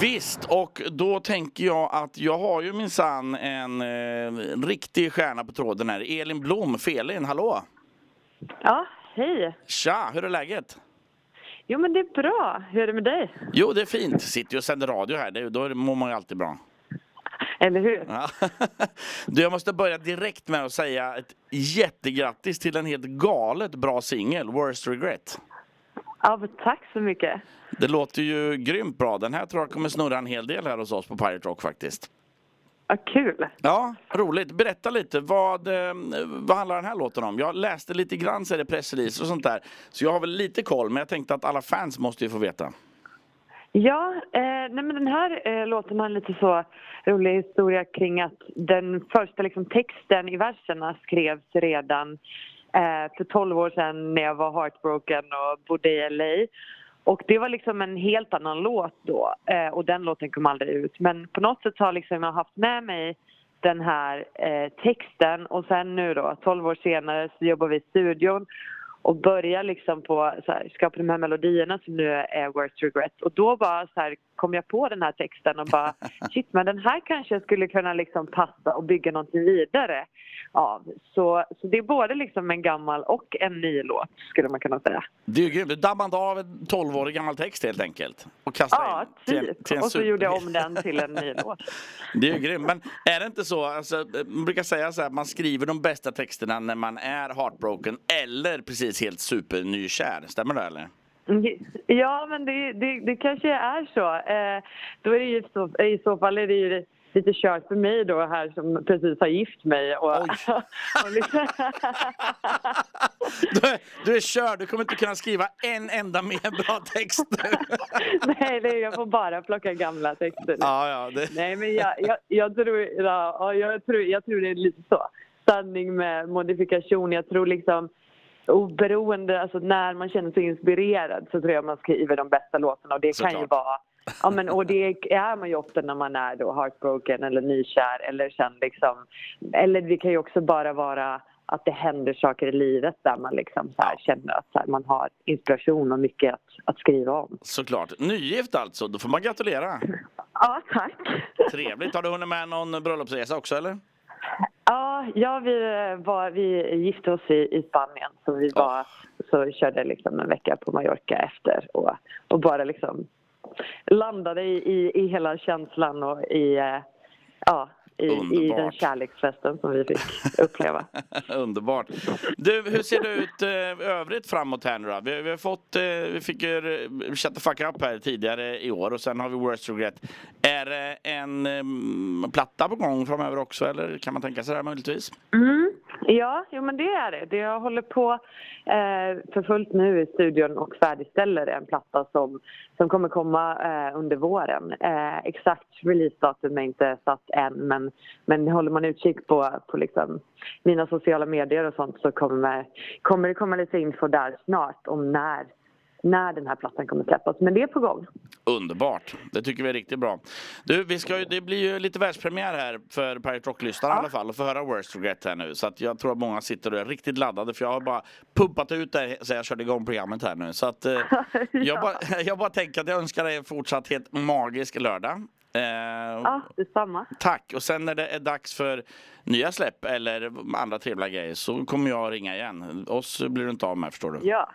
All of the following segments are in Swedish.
Visst, och då tänker jag att jag har ju minsann en eh, riktig stjärna på tråden här. Elin Blom, Felin, hallå! Ja, hej! Tja, hur är läget? Jo men det är bra. Hur är det med dig? Jo, det är fint. Sitter ju och sänder radio här, det, då mår man ju alltid bra. Eller hur? Ja. Du, jag måste börja direkt med att säga ett jättegrattis till en helt galet bra singel, Worst Regret. Ja, tack så mycket. Det låter ju grymt bra. Den här tror jag kommer snurra en hel del här hos oss på Pirate Rock faktiskt. Ja, kul. Ja, roligt. Berätta lite, vad, eh, vad handlar den här låten om? Jag läste lite grann så är det pressreleaser och sånt där. Så jag har väl lite koll, men jag tänkte att alla fans måste ju få veta. Ja, eh, nej men den här eh, låten har en lite så rolig historia kring att den första liksom, texten i verserna skrevs redan Eh, för 12 år sedan när jag var heartbroken och bodde i LA. Och det var liksom en helt annan låt då eh, och den låten kom aldrig ut. Men på något sätt har liksom jag haft med mig den här eh, texten och sen nu då, 12 år senare, så jobbar vi i studion och börjar liksom på här, skapa de här melodierna som nu är Worst Regret. Och då bara så här, kom jag på den här texten och bara shit men den här kanske skulle kunna liksom passa och bygga någonting vidare av. Så, så det är både liksom en gammal och en ny låt skulle man kunna säga. Det är ju grymt. Du dammade av en 12-årig gammal text helt enkelt. Och kastade Ja, in till typ. till en Och så super- gjorde jag om den till en ny låt. Det är ju grymt. Men är det inte så, alltså, man brukar säga så här, man skriver de bästa texterna när man är heartbroken eller precis helt supernykär. Stämmer det eller? Ja, men det, det, det kanske är så. Eh, då är det ju så, I så fall är det ju lite kört för mig då här som precis har gift mig. Och, och liksom, Du är, du är körd, du kommer inte kunna skriva en enda mer bra text. nej, det, jag får bara plocka gamla texter. ja, ja, det, Nej, men jag, jag, jag, tror, ja, ja, jag, tror, jag tror det är lite så. Sanning med modifikation. Jag tror liksom oberoende, alltså när man känner sig inspirerad så tror jag man skriver de bästa låtarna och det kan ju Såklart. vara Ja men och det är man ju ofta när man är då heartbroken eller nykär eller sen liksom Eller det kan ju också bara vara att det händer saker i livet där man liksom så här känner att så man har inspiration och mycket att, att skriva om. såklart. Nygift alltså, då får man gratulera. Ja, tack. Trevligt. Har du hunnit med någon bröllopsresa också eller? Ja, ja vi, var, vi gifte oss i, i Spanien så vi var, så körde liksom en vecka på Mallorca efter och, och bara liksom landade i, i, i hela känslan och i, eh, ja, i, i den kärleksfesten som vi fick uppleva. Underbart. Du, hur ser det ut eh, övrigt framåt här nu då? Vi, vi har fått, eh, vi fick ju eh, Shut the fuck up här tidigare i år och sen har vi Worst Regret. Är det en eh, platta på gång framöver också eller kan man tänka sig det här möjligtvis? Mm. Ja, jo, men det är det. det. Jag håller på eh, för fullt nu i studion och färdigställer en platta som, som kommer komma eh, under våren. Eh, exakt releasedatum är inte satt än men, men håller man utkik på, på liksom mina sociala medier och sånt så kommer, kommer det komma lite info där snart om när, när den här plattan kommer släppas. Men det är på gång. Underbart. Det tycker vi är riktigt bra. Du, vi ska ju, det blir ju lite världspremiär här för Pirate Rock-lyssnarna i alla fall och få höra Worst Regret här nu. Så att jag tror att många sitter och är riktigt laddade för jag har bara pumpat ut det så jag körde igång programmet här nu. Så att eh, jag, bara, jag bara tänker att jag önskar dig en fortsatt helt magisk lördag. Eh, Ja, detsamma. Tack! Och sen när det är dags för nya släpp eller andra trevliga grejer så kommer jag ringa igen. Oss blir du inte av med förstår du. Ja.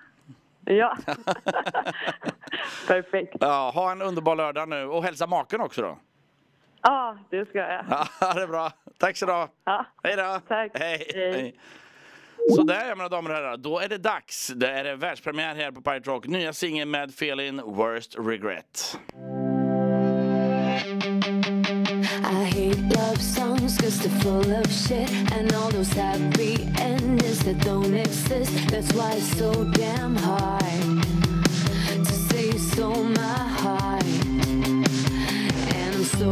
Ja. Perfekt. Ja, ha en underbar lördag nu och hälsa maken också då. Ja, det ska jag. Ja, det är bra. Tack så du. Ja. Hej då! Tack. Hej. Hej. Hej. Sådär ja mina damer och herrar, då är det dags. Det är det världspremiär här på Pirate Rock. Nya singeln med Feeling Worst Regret. I hate love songs they're full of shit. And all those happy endings that don't exist That's why it's so damn hard To say so my heart. And I'm so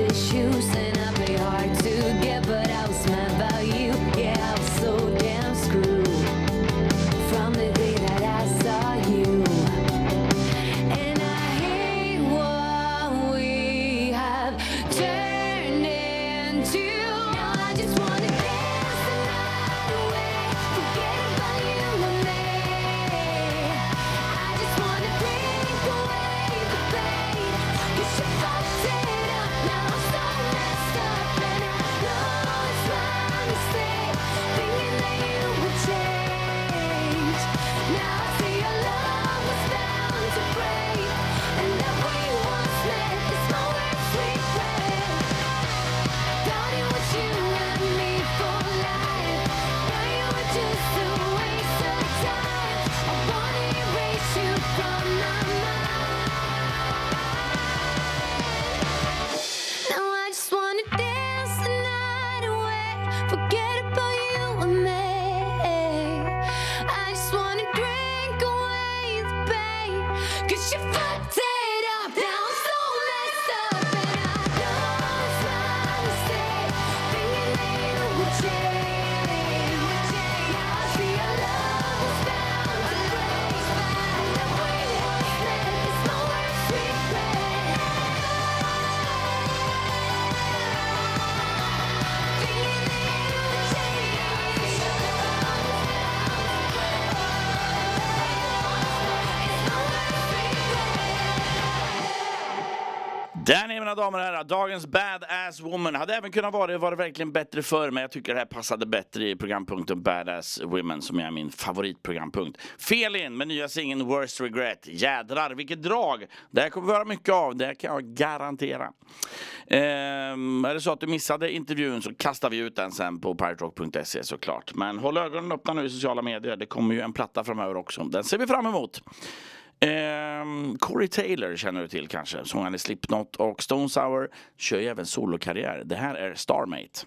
issues and damer och herrar, dagens badass woman hade även kunnat vara Var det verkligen bättre för men jag tycker det här passade bättre i programpunkten Badass Women som är min favoritprogrampunkt. Felin med nya singeln Worst Regret. Jädrar vilket drag! Det här kommer vi höra mycket av, det kan jag garantera. Ehm, är det så att du missade intervjun så kastar vi ut den sen på piratrock.se såklart. Men håll ögonen öppna nu i sociala medier, det kommer ju en platta framöver också. Den ser vi fram emot. Um, Corey Taylor känner du till kanske, sångaren i Slipknot och Stone Sour kör ju även solokarriär. Det här är Starmate.